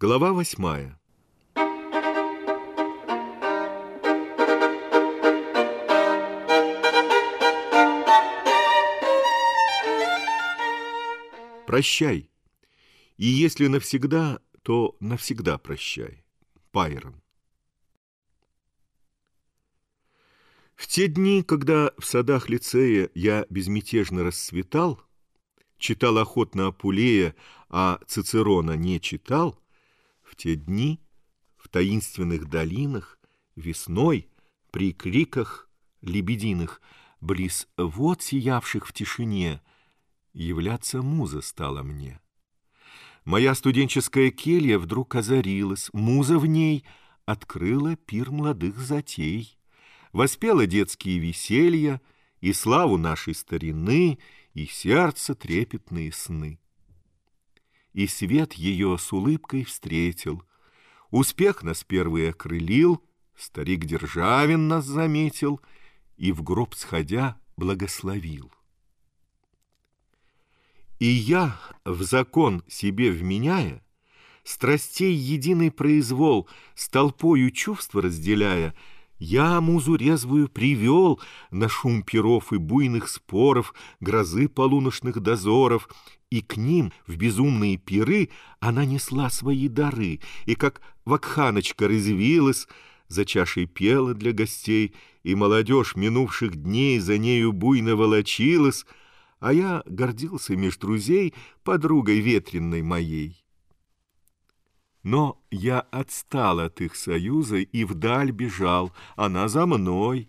Глава восьмая. Прощай. И если навсегда, то навсегда прощай. Пайрон. В те дни, когда в садах лицея я безмятежно расцветал, читал охотно Апулея, а Цицерона не читал, в те дни в таинственных долинах весной при криках лебединых близ вод сиявших в тишине являться муза стала мне. Моя студенческая келья вдруг озарилась, муза в ней открыла пир молодых затей, воспела детские веселья и славу нашей старины, и сердце трепетные сны. И свет ее с улыбкой встретил, успех нас первый окрылил, старик Державин нас заметил и в гроб сходя благословил. И я, в закон себе вменяя, Страстей единый произвол, С толпою чувства разделяя, Я музу резвую привел На шум перов и буйных споров, Грозы полуношных дозоров, И к ним в безумные пиры Она несла свои дары, И как вакханочка резвилась, За чашей пела для гостей, И молодежь минувших дней За нею буйно волочилась, а я гордился меж друзей подругой ветренной моей. Но я отстал от их союза и вдаль бежал, она за мной.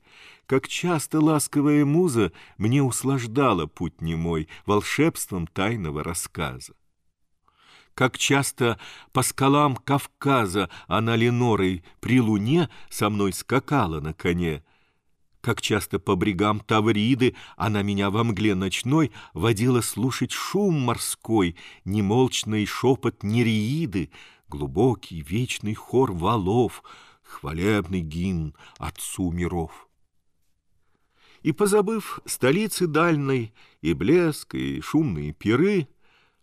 Как часто ласковая муза мне услаждала путь немой волшебством тайного рассказа. Как часто по скалам Кавказа она Ленорой при луне со мной скакала на коне — как часто по брегам Тавриды она меня во мгле ночной водила слушать шум морской, немолчный шепот нереиды, глубокий вечный хор валов, хвалебный гимн Отцу миров. И, позабыв столицы дальной, и блеск, и шумные пиры,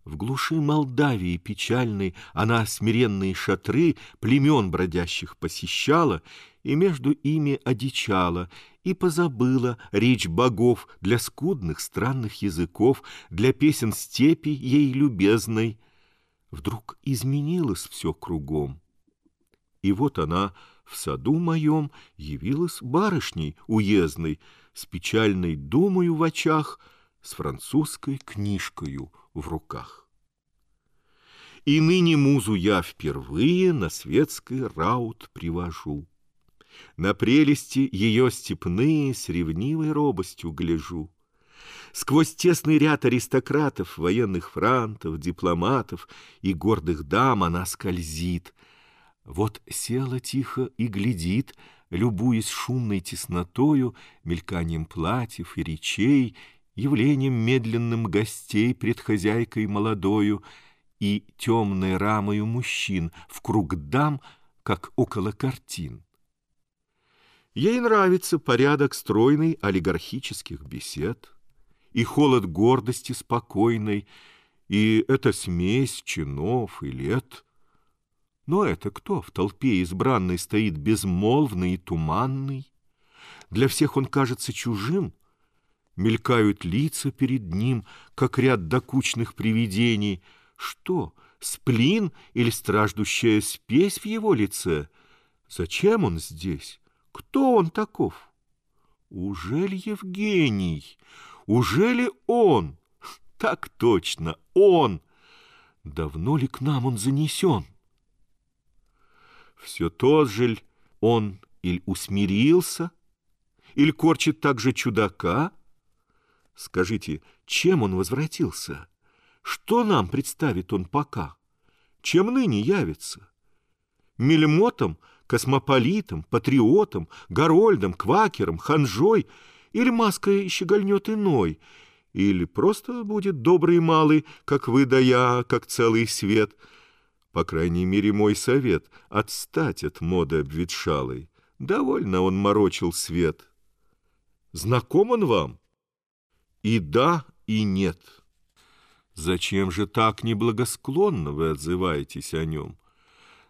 в глуши Молдавии печальной она смиренные шатры племен бродящих посещала и между ими одичала, и позабыла речь богов для скудных странных языков, для песен степи ей любезной. Вдруг изменилось все кругом. И вот она в саду моем явилась барышней уездной, с печальной думою в очах, с французской книжкою в руках. И ныне музу я впервые на светский раут привожу. На прелести ее степные с ревнивой робостью гляжу. Сквозь тесный ряд аристократов, военных франтов, дипломатов и гордых дам она скользит. Вот села тихо и глядит, любуясь шумной теснотою, мельканием платьев и речей, явлением медленным гостей пред хозяйкой молодою и темной рамою мужчин в круг дам, как около картин. Ей нравится порядок стройный олигархических бесед, и холод гордости спокойной, и эта смесь чинов и лет. Но это кто в толпе избранной стоит безмолвный и туманный? Для всех он кажется чужим, мелькают лица перед ним, как ряд докучных привидений. Что, сплин или страждущая спесь в его лице? Зачем он здесь? Кто он таков? Ужели Евгений? Ужели он? Так точно, он! Давно ли к нам он занесен? Все тот же он или усмирился, или корчит так же чудака? Скажите, чем он возвратился? Что нам представит он пока? Чем ныне явится? Мельмотом — космополитом, патриотом, горольдом, квакером, ханжой, или маской щегольнет иной, или просто будет добрый малый, как вы да я, как целый свет. По крайней мере, мой совет — отстать от моды обветшалой. Довольно он морочил свет. Знаком он вам? И да, и нет. Зачем же так неблагосклонно вы отзываетесь о нем?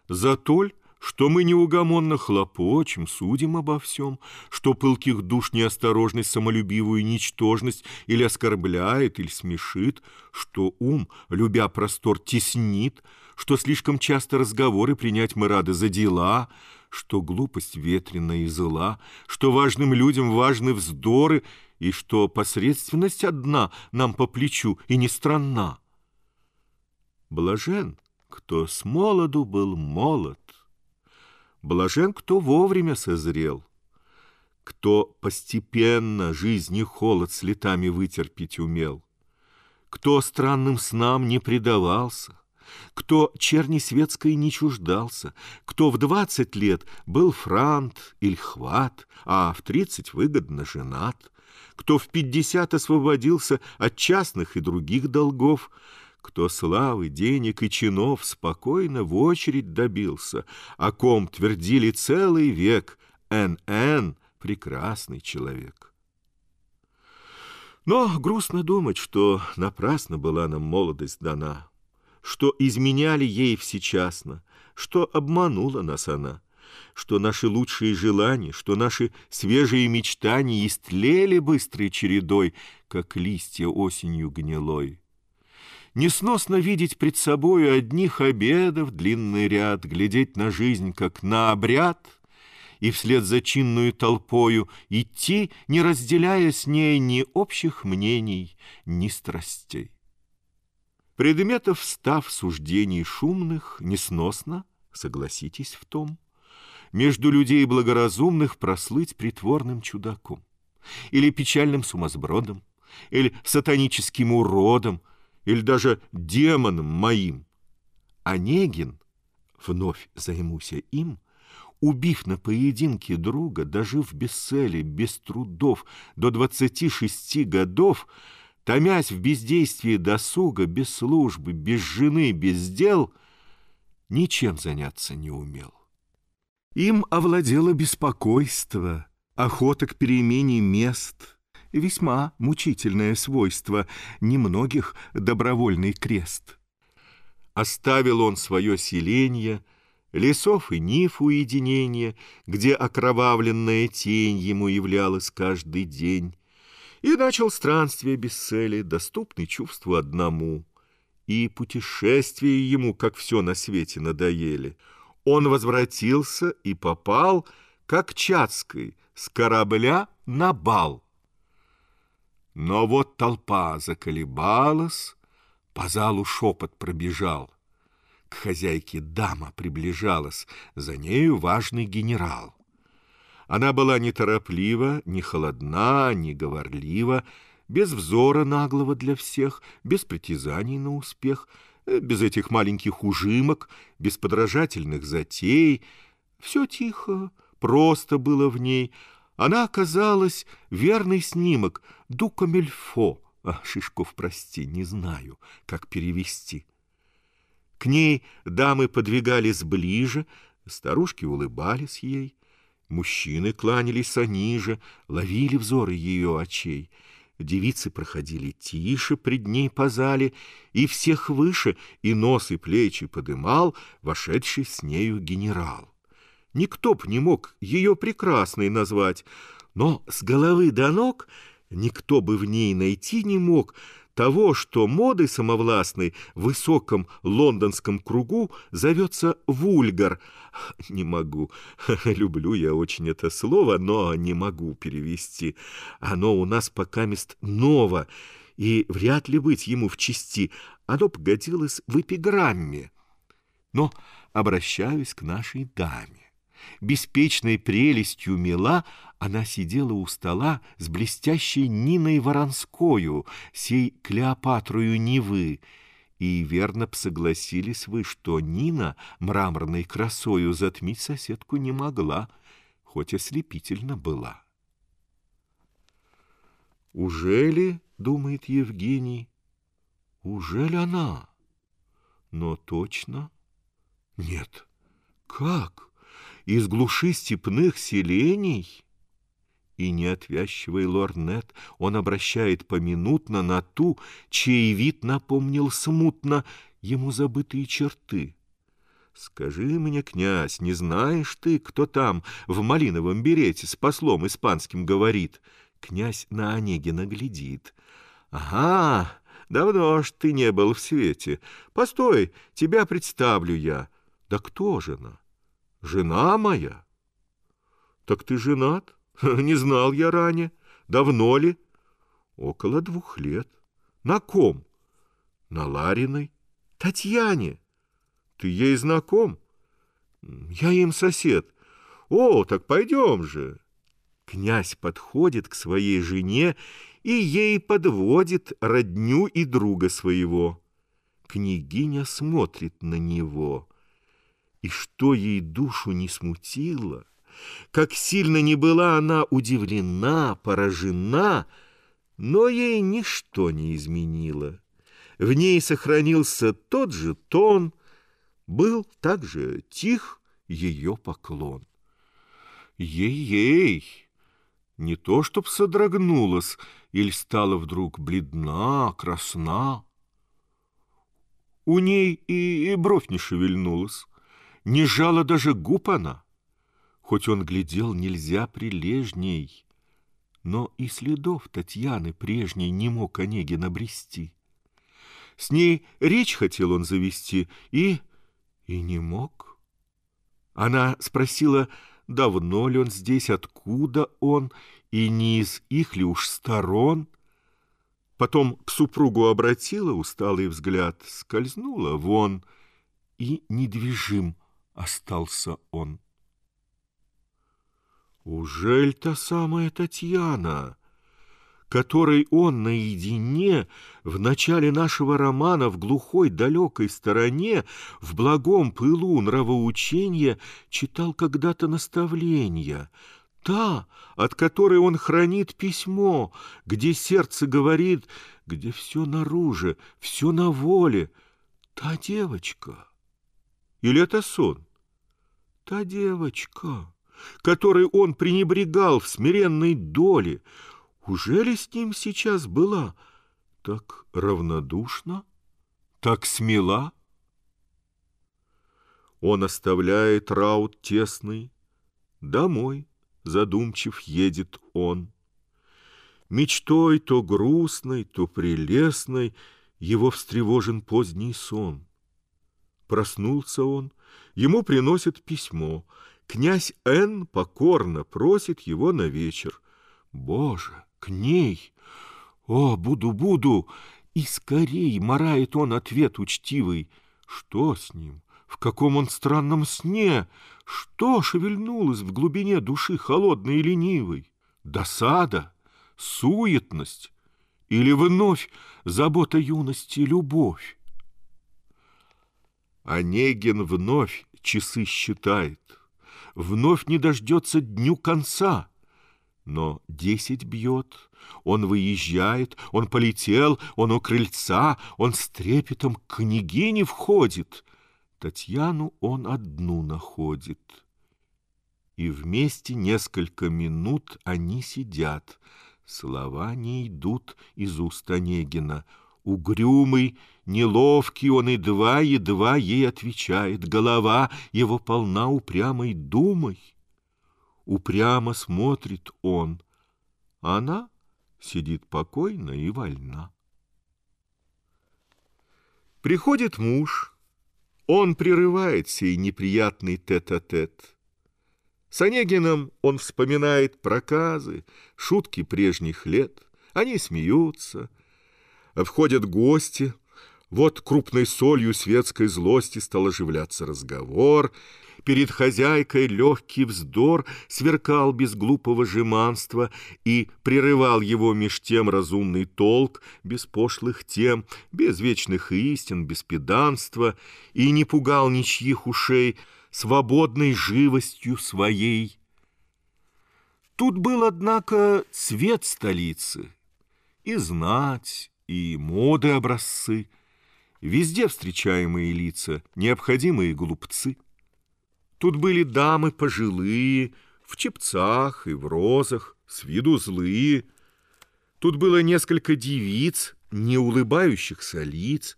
За толь, что мы неугомонно хлопочем, судим обо всем, что пылких душ неосторожность, самолюбивую ничтожность или оскорбляет, или смешит, что ум, любя простор, теснит, что слишком часто разговоры принять мы рады за дела, что глупость ветреная и зла, что важным людям важны вздоры, и что посредственность одна нам по плечу и не странна. Блажен, кто с молоду был молод, Блажен, кто вовремя созрел, кто постепенно жизни холод с летами вытерпеть умел, кто странным снам не предавался, кто черни светской не чуждался, кто в двадцать лет был франт или хват, а в тридцать выгодно женат, кто в пятьдесят освободился от частных и других долгов, кто славы, денег и чинов спокойно в очередь добился, о ком твердили целый век «НН — прекрасный человек». Но грустно думать, что напрасно была нам молодость дана, что изменяли ей всечасно, что обманула нас она, что наши лучшие желания, что наши свежие мечтания истлели быстрой чередой, как листья осенью гнилой. Несносно видеть пред собою одних обедов длинный ряд, глядеть на жизнь, как на обряд, и вслед за чинную толпою идти, не разделяя с ней ни общих мнений, ни страстей. Предметов став суждений шумных, несносно, согласитесь в том, между людей благоразумных прослыть притворным чудаком, или печальным сумасбродом, или сатаническим уродом, или даже демоном моим. Онегин, вновь займуся им, убив на поединке друга, дожив без цели, без трудов, до двадцати шести годов, томясь в бездействии досуга, без службы, без жены, без дел, ничем заняться не умел. Им овладело беспокойство, охота к перемене мест — весьма мучительное свойство, немногих добровольный крест. Оставил он свое селение, лесов и ниф уединение, где окровавленная тень ему являлась каждый день, и начал странствие без цели, доступный чувству одному. И путешествия ему, как все на свете, надоели. Он возвратился и попал, как Чацкой, с корабля на бал. Но вот толпа заколебалась, по залу шепот пробежал. К хозяйке дама приближалась, за нею важный генерал. Она была нетороплива, не холодна, не говорлива, без взора наглого для всех, без притязаний на успех, э, без этих маленьких ужимок, без подражательных затей. Все тихо, просто было в ней, она оказалась верный снимок Дукамельфо. А, Шишков, прости, не знаю, как перевести. К ней дамы подвигались ближе, старушки улыбались ей, мужчины кланялись ниже, ловили взоры ее очей. Девицы проходили тише пред ней по зале, и всех выше и нос и плечи подымал вошедший с нею генерал. Никто б не мог ее прекрасной назвать, но с головы до ног никто бы в ней найти не мог того, что моды самовластной в высоком лондонском кругу зовется вульгар. Не могу. Люблю я очень это слово, но не могу перевести. Оно у нас пока мест ново, и вряд ли быть ему в чести. Оно погодилось в эпиграмме. Но обращаюсь к нашей даме. Беспечной прелестью мила она сидела у стола с блестящей Ниной Воронскою, сей Клеопатрою Невы, и верно б согласились вы, что Нина мраморной красою затмить соседку не могла, хоть ослепительно была. «Ужели, — думает Евгений, — ужели она? Но точно? Нет. Как?» из глуши степных селений? И неотвязчивый лорнет он обращает поминутно на ту, чей вид напомнил смутно ему забытые черты. Скажи мне, князь, не знаешь ты, кто там в малиновом берете с послом испанским говорит? Князь на Онегина глядит. Ага, давно ж ты не был в свете. Постой, тебя представлю я. Да кто же она? Жена моя. Так ты женат? Не знал я ранее. Давно ли? Около двух лет. На ком? На Лариной. Татьяне. Ты ей знаком? Я им сосед. О, так пойдем же. Князь подходит к своей жене и ей подводит родню и друга своего. Княгиня смотрит на него. И что ей душу не смутило, как сильно не была она удивлена, поражена, но ей ничто не изменило. В ней сохранился тот же тон, был также тих ее поклон. Ей-ей! Не то, чтоб содрогнулась, или стала вдруг бледна, красна. У ней и, и бровь не шевельнулась, не жала даже губ она. Хоть он глядел нельзя прилежней, но и следов Татьяны прежней не мог Онегин обрести. С ней речь хотел он завести и... и не мог. Она спросила, давно ли он здесь, откуда он, и не из их ли уж сторон. Потом к супругу обратила усталый взгляд, скользнула вон, и недвижим остался он. Ужель та самая Татьяна? которой он наедине в начале нашего романа в глухой далекой стороне, в благом пылу нравоучения читал когда-то наставления, та, от которой он хранит письмо, где сердце говорит, где все наружу, все на воле, та девочка. Или это сон? Та девочка, которой он пренебрегал в смиренной доле, Ужели с ним сейчас была так равнодушна, так смела? Он оставляет раут тесный, домой задумчив едет он. Мечтой то грустной, то прелестной его встревожен поздний сон. Проснулся он, ему приносят письмо. Князь Н. покорно просит его на вечер. Боже! к ней. О, буду-буду! И скорей морает он ответ учтивый. Что с ним? В каком он странном сне? Что шевельнулось в глубине души холодной и ленивой? Досада? Суетность? Или вновь забота юности любовь? Онегин вновь часы считает, Вновь не дождется дню конца — но десять бьет, он выезжает, он полетел, он у крыльца, он с трепетом к княгине входит. Татьяну он одну находит. И вместе несколько минут они сидят. Слова не идут из уст Онегина. Угрюмый, неловкий он едва-едва ей отвечает. Голова его полна упрямой думой. Упрямо смотрит он, она сидит покойно и вольна. Приходит муж, он прерывает сей неприятный тет-а-тет. -тет. С Онегином он вспоминает проказы, шутки прежних лет. Они смеются. Входят гости. Вот крупной солью светской злости стал оживляться разговор — Перед хозяйкой легкий вздор сверкал без глупого жеманства и прерывал его меж тем разумный толк, без пошлых тем, без вечных истин, без педанства, и не пугал ничьих ушей свободной живостью своей. Тут был, однако, цвет столицы, и знать, и моды образцы, везде встречаемые лица, необходимые глупцы. Тут были дамы пожилые, в чепцах и в розах, с виду злые. Тут было несколько девиц, не улыбающихся лиц.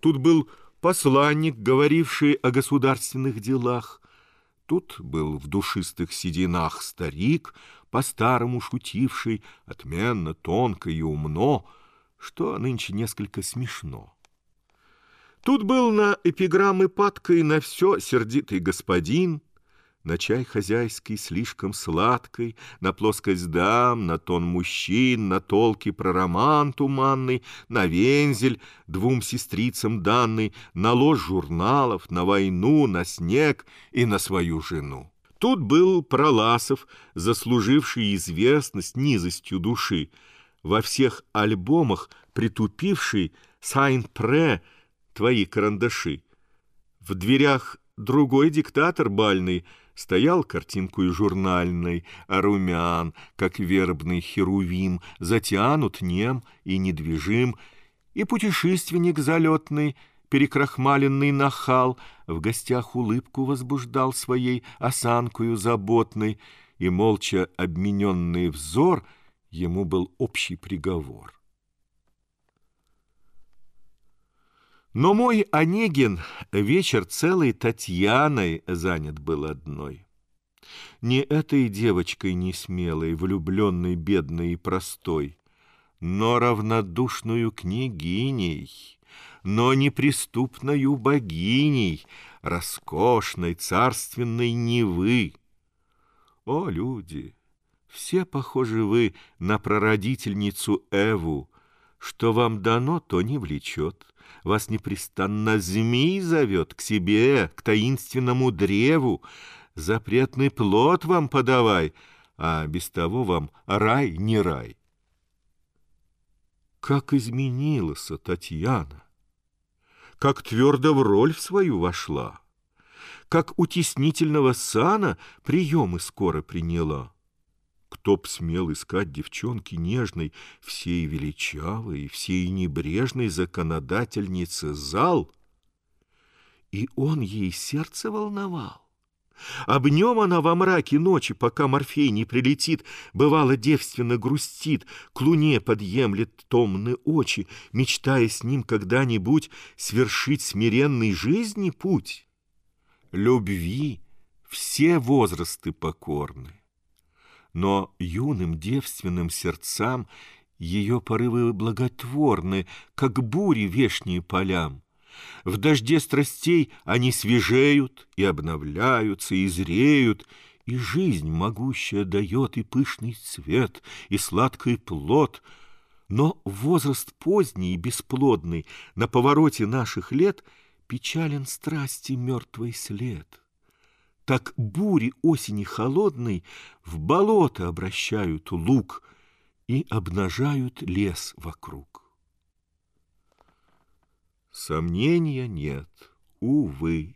Тут был посланник, говоривший о государственных делах. Тут был в душистых сединах старик, по-старому шутивший, отменно, тонко и умно, что нынче несколько смешно. Тут был на эпиграммы падкой на все сердитый господин, на чай хозяйский слишком сладкой, на плоскость дам, на тон мужчин, на толки про роман туманный, на вензель двум сестрицам данный, на ложь журналов, на войну, на снег и на свою жену. Тут был Проласов, заслуживший известность низостью души, во всех альбомах притупивший «Сайн-пре» твои карандаши. В дверях другой диктатор бальный — Стоял картинкой журнальной, а румян, как вербный херувим, затянут нем и недвижим, и путешественник залетный, перекрахмаленный нахал, в гостях улыбку возбуждал своей осанкою заботной, и молча обмененный взор ему был общий приговор. Но мой Онегин вечер целой Татьяной занят был одной. Не этой девочкой несмелой, влюбленной, бедной и простой, но равнодушную княгиней, но неприступною богиней, роскошной царственной Невы. О, люди, все похожи вы на прародительницу Эву, что вам дано, то не влечет. Вас непрестанно змей зовет к себе, к таинственному древу. Запретный плод вам подавай, а без того вам рай не рай. Как изменилась Татьяна! Как твердо в роль свою вошла! Как утеснительного сана приемы скоро приняла! Кто б смел искать девчонки нежной, всей величавой, всей небрежной законодательницы зал? И он ей сердце волновал. Об нем она во мраке ночи, пока Морфей не прилетит, бывало девственно грустит, к луне подъемлет томны очи, мечтая с ним когда-нибудь свершить смиренный жизни путь. Любви все возрасты покорны но юным девственным сердцам ее порывы благотворны, как бури вешние полям. В дожде страстей они свежеют и обновляются, и зреют, и жизнь могущая дает и пышный цвет, и сладкий плод. Но возраст поздний и бесплодный на повороте наших лет печален страсти мертвый след так бури осени холодной в болото обращают лук и обнажают лес вокруг. Сомнения нет, увы.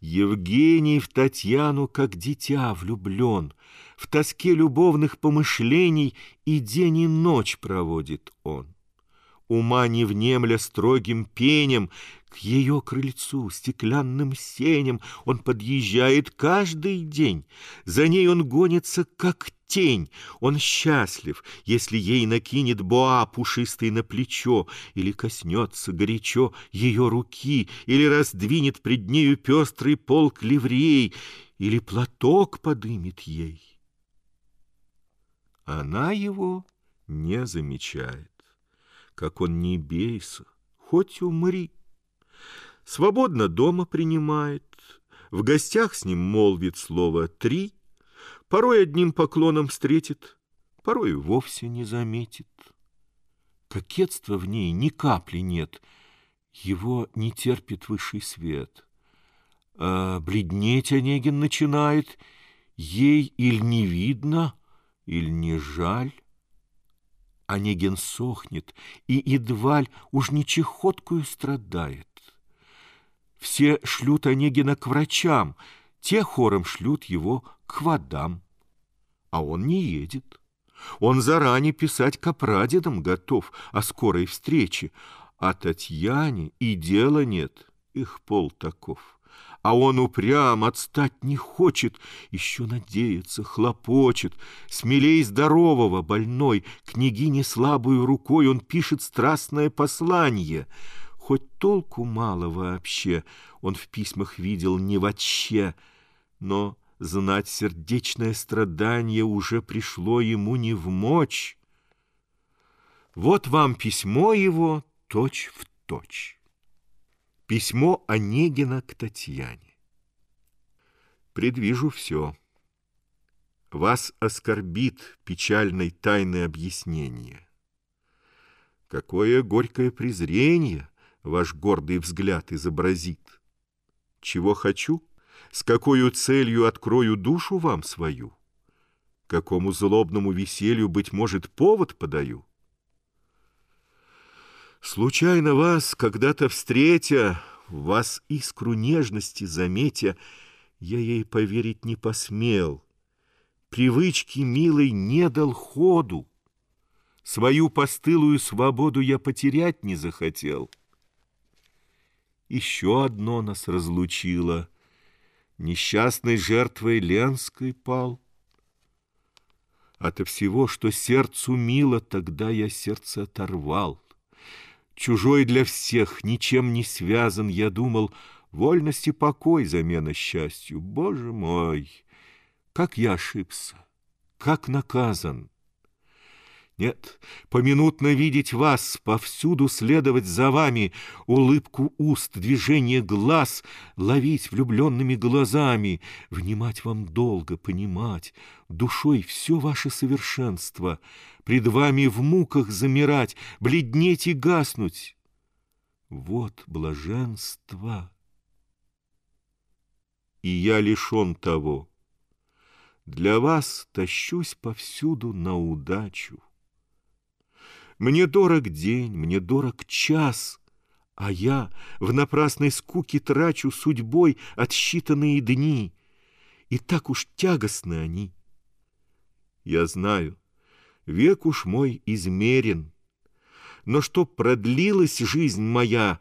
Евгений в Татьяну, как дитя, влюблен, В тоске любовных помышлений И день и ночь проводит он ума не внемля строгим пенем, к ее крыльцу, стеклянным сеням он подъезжает каждый день. За ней он гонится, как тень. Он счастлив, если ей накинет боа пушистый на плечо, или коснется горячо ее руки, или раздвинет пред нею пестрый полк ливрей, или платок подымет ей. Она его не замечает как он не бейся, хоть умри. Свободно дома принимает, в гостях с ним молвит слово «три», порой одним поклоном встретит, порой вовсе не заметит. Кокетства в ней ни капли нет, его не терпит высший свет. А бледнеть Онегин начинает, ей или не видно, или не жаль. Онегин сохнет, и Идваль уж не чехоткую страдает. Все шлют Онегина к врачам, те хором шлют его к водам. А он не едет. Он заранее писать к готов о скорой встрече, а Татьяне и дела нет, их пол таков а он упрям отстать не хочет, еще надеется, хлопочет. Смелей здорового, больной, княгине слабую рукой он пишет страстное послание. Хоть толку мало вообще, он в письмах видел не вообще, но знать сердечное страдание уже пришло ему не в мочь. Вот вам письмо его точь в точь. Письмо Онегина к Татьяне. Предвижу все. Вас оскорбит печальной тайны объяснение. Какое горькое презрение ваш гордый взгляд изобразит. Чего хочу, с какой целью открою душу вам свою, какому злобному веселью, быть может, повод подаю. Случайно вас, когда-то встретя, вас искру нежности заметя, я ей поверить не посмел, привычки милой не дал ходу, свою постылую свободу я потерять не захотел. Еще одно нас разлучило, несчастной жертвой Ленской пал. Ото всего, что сердцу мило, тогда я сердце оторвал. Чужой для всех, ничем не связан, я думал, вольность и покой замена счастью. Боже мой, как я ошибся! как наказан. Нет, поминутно видеть вас, повсюду следовать за вами, улыбку уст, движение глаз, ловить влюбленными глазами, внимать вам долго, понимать, душой все ваше совершенство, пред вами в муках замирать, бледнеть и гаснуть. Вот блаженство. И я лишен того, для вас тащусь повсюду на удачу. Мне дорог день, мне дорог час, А я в напрасной скуке трачу Судьбой отсчитанные дни, И так уж тягостны они. Я знаю, век уж мой измерен, Но чтоб продлилась жизнь моя,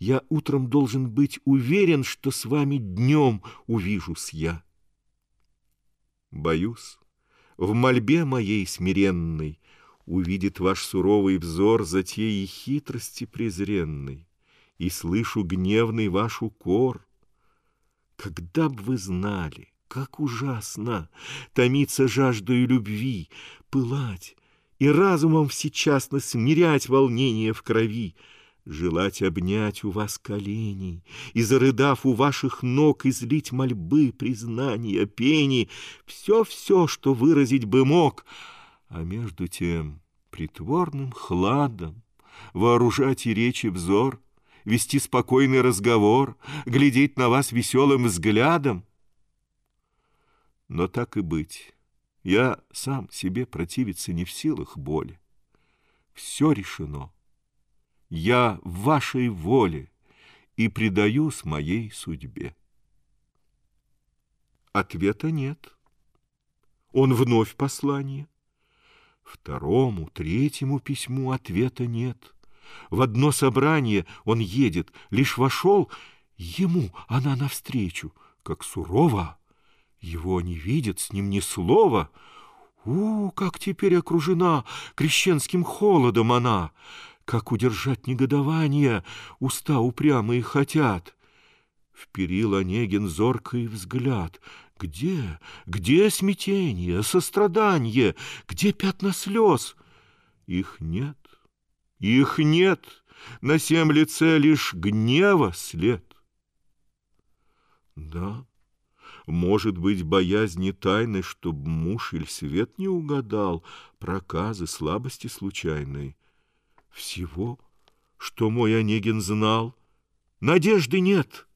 Я утром должен быть уверен, Что с вами днем увижусь я. Боюсь, в мольбе моей смиренной Увидит ваш суровый взор Затеи хитрости презренной, И слышу гневный ваш укор. Когда б вы знали, как ужасно Томиться жаждою любви, Пылать и разумом всечасно Смирять волнение в крови, Желать обнять у вас колени И, зарыдав у ваших ног, Излить мольбы, признания, пени, Все-все, что выразить бы мог, А между тем притворным хладом Вооружать и речи взор, Вести спокойный разговор, Глядеть на вас веселым взглядом. Но так и быть, я сам себе противиться не в силах боли. Все решено я в вашей воле и предаюсь моей судьбе. Ответа нет. Он вновь послание. Второму, третьему письму ответа нет. В одно собрание он едет, лишь вошел, ему она навстречу, как сурово. Его не видит, с ним ни слова. У, как теперь окружена крещенским холодом она! Как удержать негодование, уста упрямые хотят. Вперил Онегин зоркий взгляд. Где, где смятение, сострадание, где пятна слез? Их нет, их нет, на всем лице лишь гнева след. Да, может быть, боязни тайны, чтоб муж или свет не угадал, проказы, слабости случайной. Всего, что мой Онегин знал, надежды нет.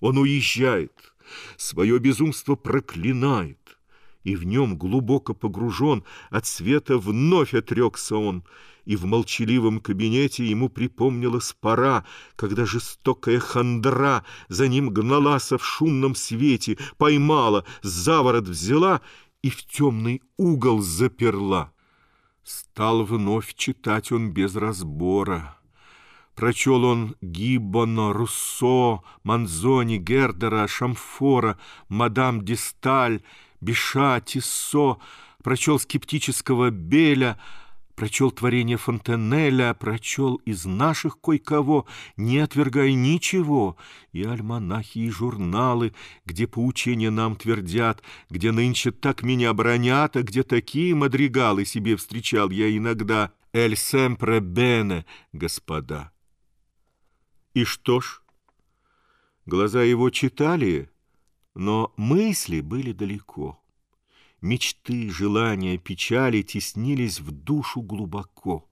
Он уезжает, свое безумство проклинает, и в нем глубоко погружен, от света вновь отрекся он, и в молчаливом кабинете ему припомнилась пора, когда жестокая хандра за ним гналася в шумном свете, поймала, за ворот взяла и в темный угол заперла. Стал вновь читать он без разбора. Прочел он Гиббона, Руссо, Манзони, Гердера, Шамфора, мадам Дисталь, Биша, Тиссо, прочел скептического Беля, прочел творение Фонтенеля, прочел из наших кое-кого, не отвергая ничего, и альманахи, и журналы, где поучения нам твердят, где нынче так меня бронят, а где такие мадригалы себе встречал я иногда. «Эль семпре бене», господа. И что ж? Глаза его читали, но мысли были далеко. Мечты, желания, печали теснились в душу глубоко.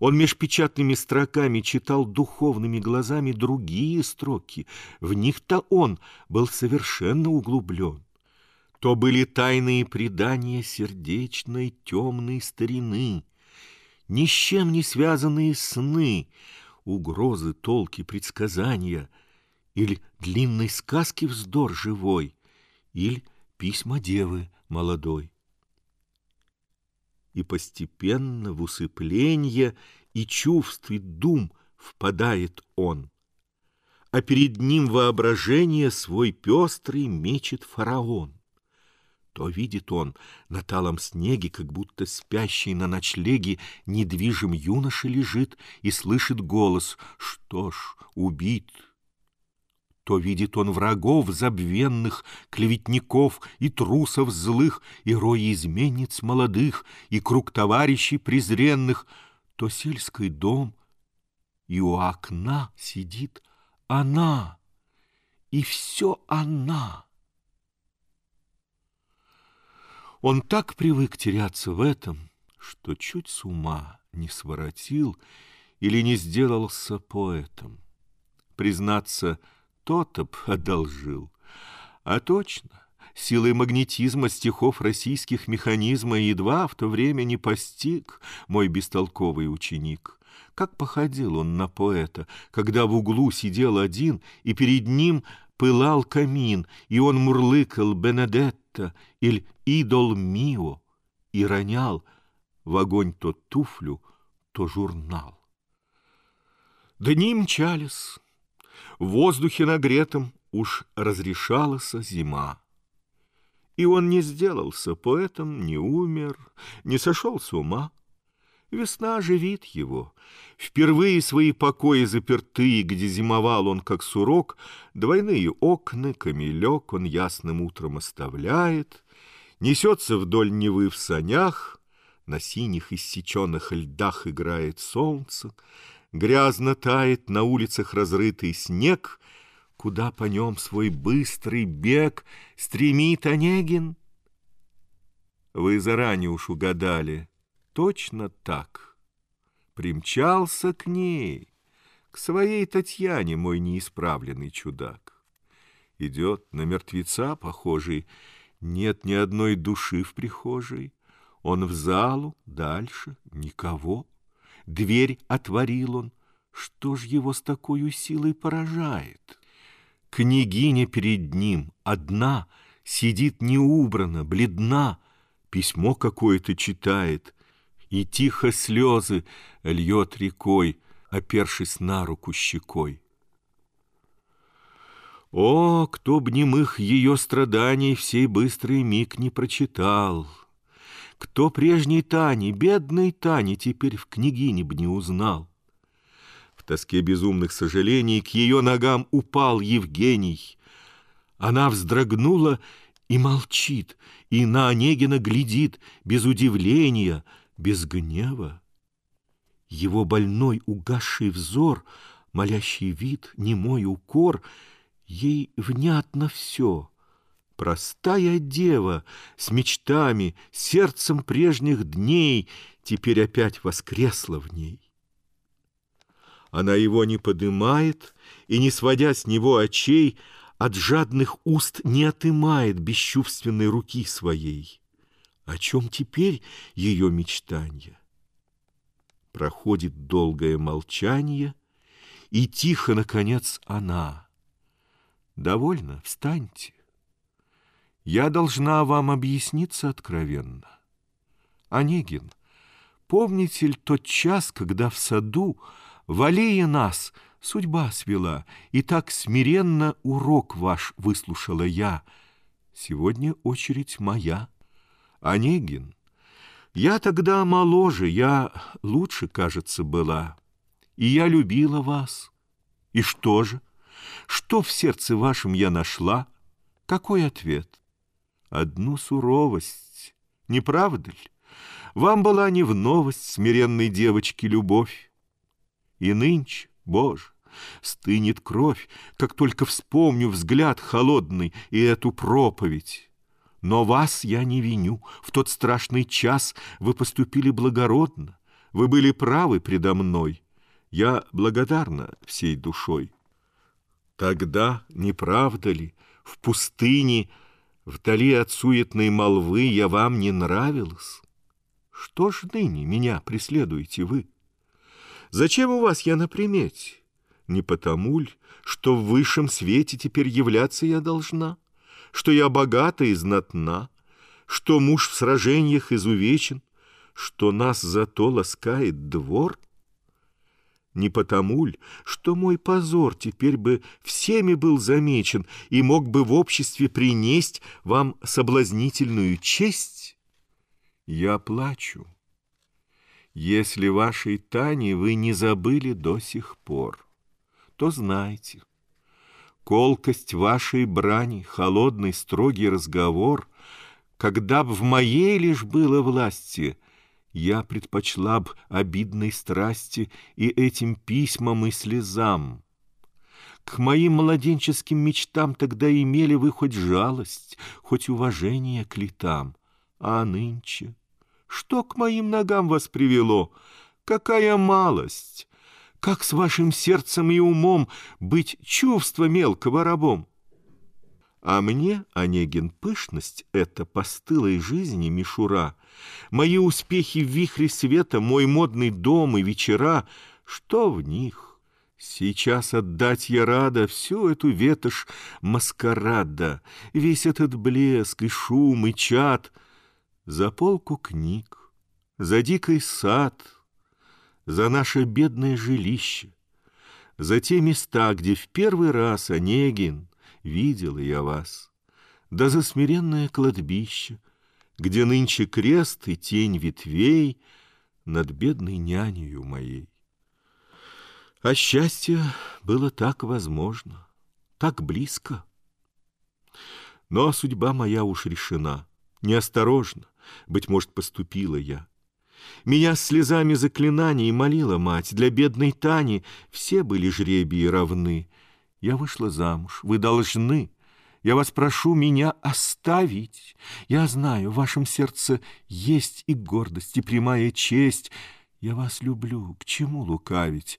Он меж печатными строками читал духовными глазами другие строки. В них-то он был совершенно углублен. То были тайные предания сердечной темной старины, ни с чем не связанные сны, угрозы, толки, предсказания, или длинной сказки вздор живой, или письма девы молодой. И постепенно в усыпление и чувств и дум впадает он, а перед ним воображение свой пестрый мечет фараон. То видит он на талом снеге, как будто спящий на ночлеге недвижим юноша лежит и слышит голос «Что ж, убит, то видит он врагов забвенных, клеветников и трусов злых, и рои изменниц молодых, и круг товарищей презренных, то сельский дом, и у окна сидит она, и все она. Он так привык теряться в этом, что чуть с ума не своротил или не сделался поэтом. Признаться, то-то б одолжил. А точно, силой магнетизма стихов российских механизма едва в то время не постиг мой бестолковый ученик. Как походил он на поэта, когда в углу сидел один, и перед ним пылал камин, и он мурлыкал «Бенедетта» или «Идол Мио» и ронял в огонь то туфлю, то журнал. Дни мчались, в воздухе нагретом уж разрешалась зима. И он не сделался поэтом, не умер, не сошел с ума. Весна оживит его. Впервые свои покои запертые, где зимовал он, как сурок, двойные окна, камелек он ясным утром оставляет, несется вдоль Невы в санях, на синих иссеченных льдах играет солнце, Грязно тает на улицах разрытый снег, Куда по нем свой быстрый бег Стремит Онегин? Вы заранее уж угадали, точно так. Примчался к ней, к своей Татьяне мой неисправленный чудак. Идет на мертвеца похожий, нет ни одной души в прихожей. Он в залу, дальше никого. Дверь отворил он. Что ж его с такой силой поражает? Княгиня перед ним, одна, Сидит неубрана, бледна, Письмо какое-то читает, И тихо слезы льет рекой, Опершись на руку щекой. О, кто б немых ее страданий Всей быстрый миг не прочитал! Кто прежней Тани, бедной Тани, теперь в княгине б не узнал? В тоске безумных сожалений к ее ногам упал Евгений. Она вздрогнула и молчит, и на Онегина глядит без удивления, без гнева. Его больной угасший взор, молящий вид, немой укор, ей внятно все — Простая дева с мечтами, сердцем прежних дней Теперь опять воскресла в ней. Она его не подымает и, не сводя с него очей, От жадных уст не отымает бесчувственной руки своей. О чем теперь ее мечтанье? Проходит долгое молчание, И тихо, наконец, она. «Довольно, встаньте». Я должна вам объясниться откровенно. Онегин, помните ли тот час, когда в саду в аллее нас судьба свела, и так смиренно урок ваш выслушала я? Сегодня очередь моя. Онегин, Я тогда моложе, я лучше, кажется, была. И я любила вас. И что же? Что в сердце вашем я нашла? Какой ответ? Одну суровость, не правда ли? Вам была не в новость смиренной девочки любовь. И нынче, Боже, стынет кровь, как только вспомню взгляд холодный и эту проповедь. Но вас я не виню, в тот страшный час вы поступили благородно, вы были правы предо мной. Я благодарна всей душой. Тогда, не правда ли, в пустыне, вдали от суетной молвы я вам не нравилась? Что ж ныне меня преследуете вы? Зачем у вас я на примете? Не потому ли, что в высшем свете теперь являться я должна, что я богата и знатна, что муж в сражениях изувечен, что нас зато ласкает двор? Не потому ли, что мой позор теперь бы всеми был замечен и мог бы в обществе принесть вам соблазнительную честь? Я плачу. Если вашей Тани вы не забыли до сих пор, то знайте, колкость вашей брани, холодный строгий разговор, когда б в моей лишь было власти, я предпочла б обидной страсти и этим письмам и слезам. К моим младенческим мечтам тогда имели вы хоть жалость, хоть уважение к летам, а нынче что к моим ногам вас привело? Какая малость! Как с вашим сердцем и умом быть чувство мелкого рабом? А мне, Онегин, пышность эта постылой жизни мишура, Мои успехи в вихре света, мой модный дом и вечера, Что в них? Сейчас отдать я рада Всю эту ветошь маскарада, Весь этот блеск и шум и чад — за полку книг, за дикий сад, за наше бедное жилище, за те места, где в первый раз, Онегин, видел я вас, да за смиренное кладбище, где нынче крест и тень ветвей над бедной нянею моей. А счастье было так возможно, так близко. Но судьба моя уж решена, неосторожно, быть может, поступила я. Меня слезами заклинаний молила мать, для бедной Тани все были жребии равны. Я вышла замуж, вы должны. Я вас прошу меня оставить. Я знаю, в вашем сердце есть и гордость, и прямая честь. Я вас люблю, к чему лукавить?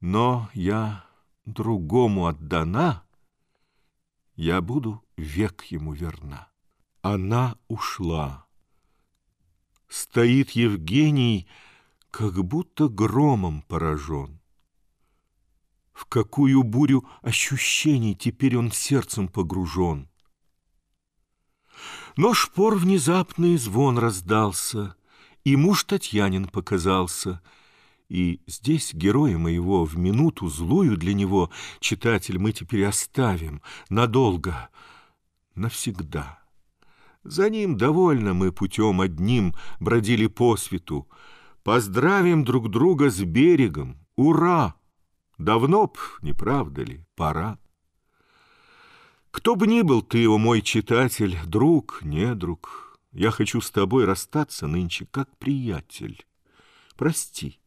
Но я другому отдана, я буду век ему верна. Она ушла. Стоит Евгений, как будто громом поражен. В какую бурю ощущений теперь он сердцем погружен. Но шпор внезапный звон раздался, И муж Татьянин показался. И здесь героя моего в минуту злую для него, Читатель, мы теперь оставим надолго, навсегда. За ним довольно мы путем одним бродили по свету. Поздравим друг друга с берегом. Ура! Давно б, не правда ли, пора. Кто бы ни был ты, о мой читатель, друг, не друг, я хочу с тобой расстаться нынче как приятель. Прости.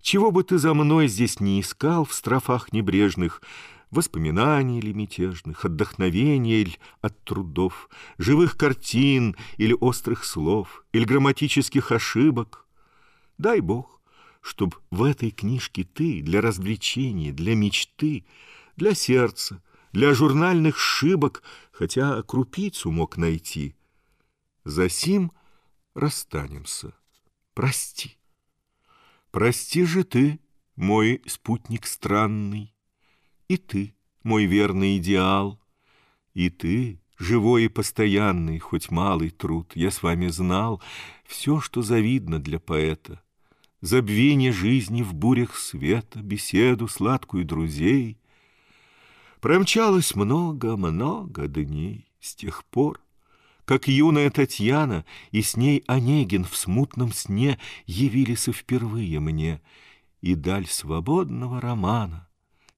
Чего бы ты за мной здесь не искал в строфах небрежных, воспоминаний ли мятежных, отдохновения или от трудов, живых картин или острых слов, или грамматических ошибок. Дай Бог, чтоб в этой книжке ты для развлечения, для мечты, для сердца, для журнальных шибок, хотя крупицу мог найти. За сим расстанемся. Прости. Прости же ты, мой спутник странный, и ты, мой верный идеал, и ты, живой и постоянный, хоть малый труд, я с вами знал все, что завидно для поэта. Забвение жизни в бурях света, беседу сладкую друзей. Промчалось много-много дней с тех пор, как юная Татьяна и с ней Онегин в смутном сне явились впервые мне, и даль свободного романа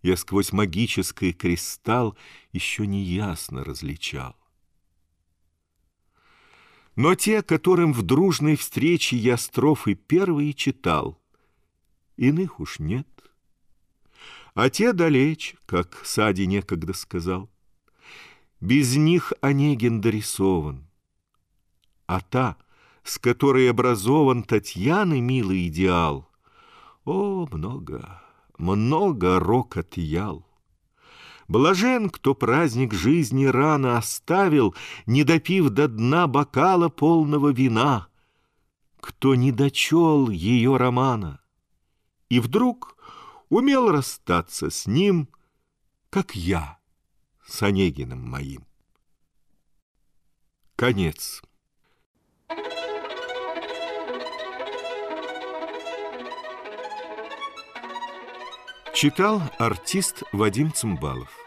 я сквозь магический кристалл еще неясно различал. Но те, которым в дружной встрече я строфы первые читал, иных уж нет. А те далеч, как Сади некогда сказал. Без них Онегин дорисован. А та, с которой образован Татьяны милый идеал, О, много, много рок отъял. Блажен, кто праздник жизни рано оставил, Не допив до дна бокала полного вина, Кто не дочел ее романа, И вдруг умел расстаться с ним, Как я с Онегиным моим. Конец. Читал артист Вадим Цымбалов.